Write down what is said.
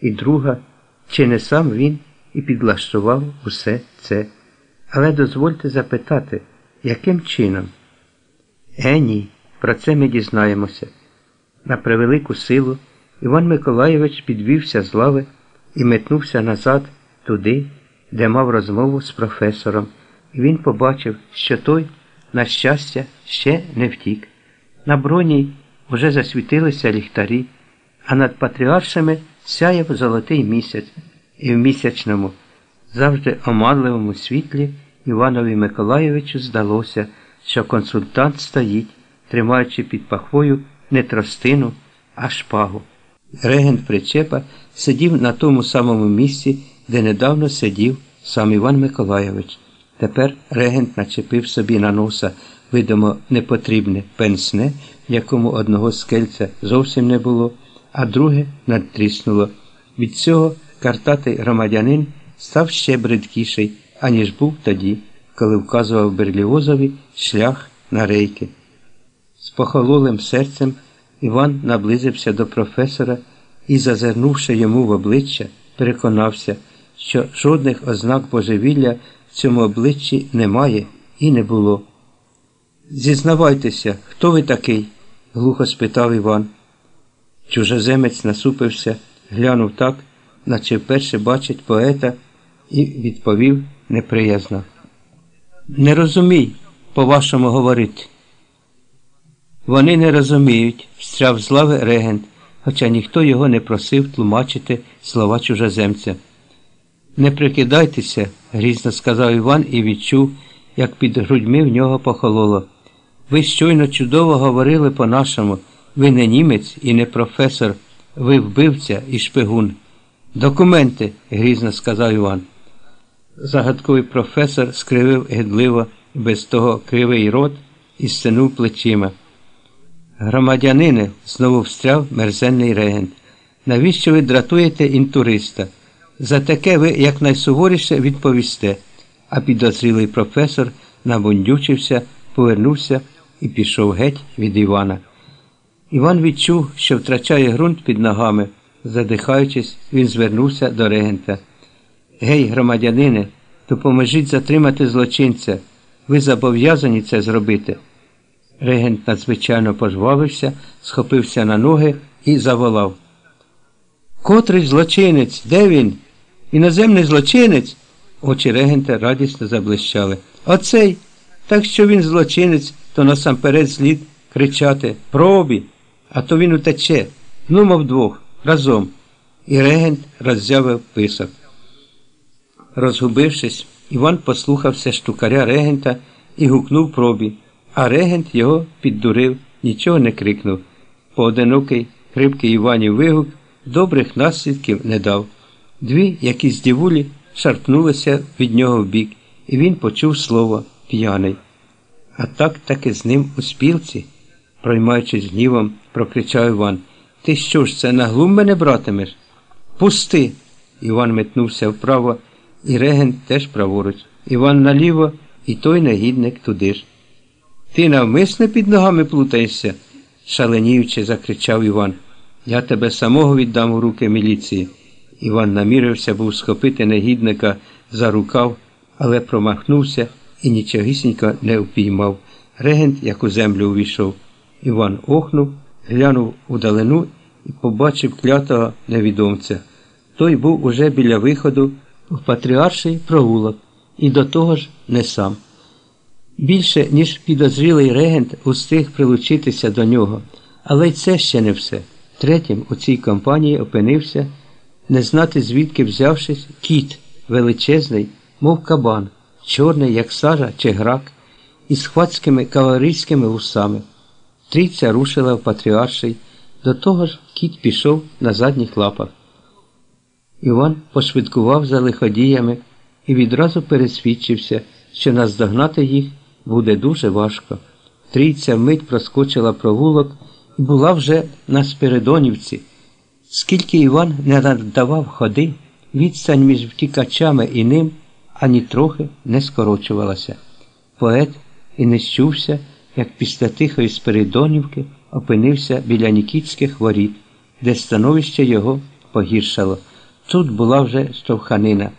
і друга, чи не сам він і підлаштував усе це. Але дозвольте запитати, яким чином? Е, ні, про це ми дізнаємося. На превелику силу Іван Миколайович підвівся з лави і метнувся назад туди, де мав розмову з професором, і він побачив, що той, на щастя, ще не втік. На броні вже засвітилися ліхтарі, а над патріаршами сяяв золотий місяць, і в місячному, завжди оманливому світлі Іванові Миколайовичу здалося, що консультант стоїть, тримаючи під пахвою не тростину, а шпагу. Регент причепа сидів на тому самому місці, де недавно сидів сам Іван Миколайович. Тепер регент начепив собі на носа видимо непотрібне пенсне, якому одного скельця зовсім не було, а друге надтріснуло. Від цього картатий громадянин став ще бридкіший, аніж був тоді, коли вказував Берліозові шлях на рейки. З похололим серцем Іван наблизився до професора і, зазирнувши йому в обличчя, переконався, що жодних ознак божевілля в цьому обличчі немає і не було. Зізнавайтеся, хто ви такий? глухо спитав Іван. Чужоземець насупився, глянув так, наче вперше бачить поета, і відповів неприязно. Не розумій, по-вашому говорить. Вони не розуміють, встряв з лави регент, хоча ніхто його не просив тлумачити слова чужоземця. Не прикидайтеся, грізно сказав Іван і відчув, як під грудьми в нього похололо. Ви щойно чудово говорили по-нашому. Ви не німець і не професор, ви вбивця і шпигун. Документи, грізно сказав Іван. Загадковий професор скривив гидливо без того кривий рот і стенув плечима. Громадянине, знову встряв мерзенний регент. Навіщо ви дратуєте інтуриста? За таке ви якнайсуворіше відповісте, а підозрілий професор набундючився, повернувся і пішов геть від Івана. Іван відчув, що втрачає ґрунт під ногами. Задихаючись, він звернувся до регента. Гей, громадянине, допоможіть затримати злочинця. Ви зобов'язані це зробити. Регент надзвичайно пожвавився, схопився на ноги і заволав. Котрий злочинець? Де він? Іноземний злочинець? Очі регента радісно заблищали. Оцей. Так що він злочинець, то насамперед слід кричати Пробі, а то він утече. Ну, мов двох, разом. І регент роззявив писок. Розгубившись, Іван послухався штукаря регента і гукнув пробі, а регент його піддурив, нічого не крикнув. Поодинокий, хрипкий Іванів вигук добрих наслідків не дав. Дві, якісь дівулі, шарпнулися від нього в бік, і він почув слово п'яний. А так таки з ним у спілці, проймаючись гнівом, прокричав Іван. Ти що ж це на глум мене братимеш? Пусти. Іван метнувся вправо, і регент теж праворуч. Іван наліво, і той негідник туди ж. Ти навмисне під ногами плутаєшся, шаленіючи, закричав Іван. Я тебе самого віддам у руки міліції. Іван намірився був схопити негідника за рукав, але промахнувся і нічогісінько не впіймав. Регент, як у землю увійшов. Іван охнув, глянув удалину і побачив клятого невідомця. Той був уже біля виходу в патріарший провулок, і до того ж не сам. Більше, ніж підозрілий регент, устиг прилучитися до нього, але й це ще не все. Третім у цій компанії опинився, не знати звідки взявшись, кіт величезний, мов кабан, чорний, як сажа чи грак, із хвацькими кавалерійськими вусами. Трійця рушила в патріарший, до того ж кіт пішов на задніх лапах. Іван пошвидкував за лиходіями і відразу пересвідчився, що наздогнати їх буде дуже важко. Трійця вмить проскочила провулок і була вже на Спиридонівці. Скільки Іван не надавав ходи, відстань між втікачами і ним ані трохи не скорочувалася. Поет і не щувся, як після тихої Спиридонівки опинився біля Нікітських воріт, де становище його погіршало. Тут була вже штовханина.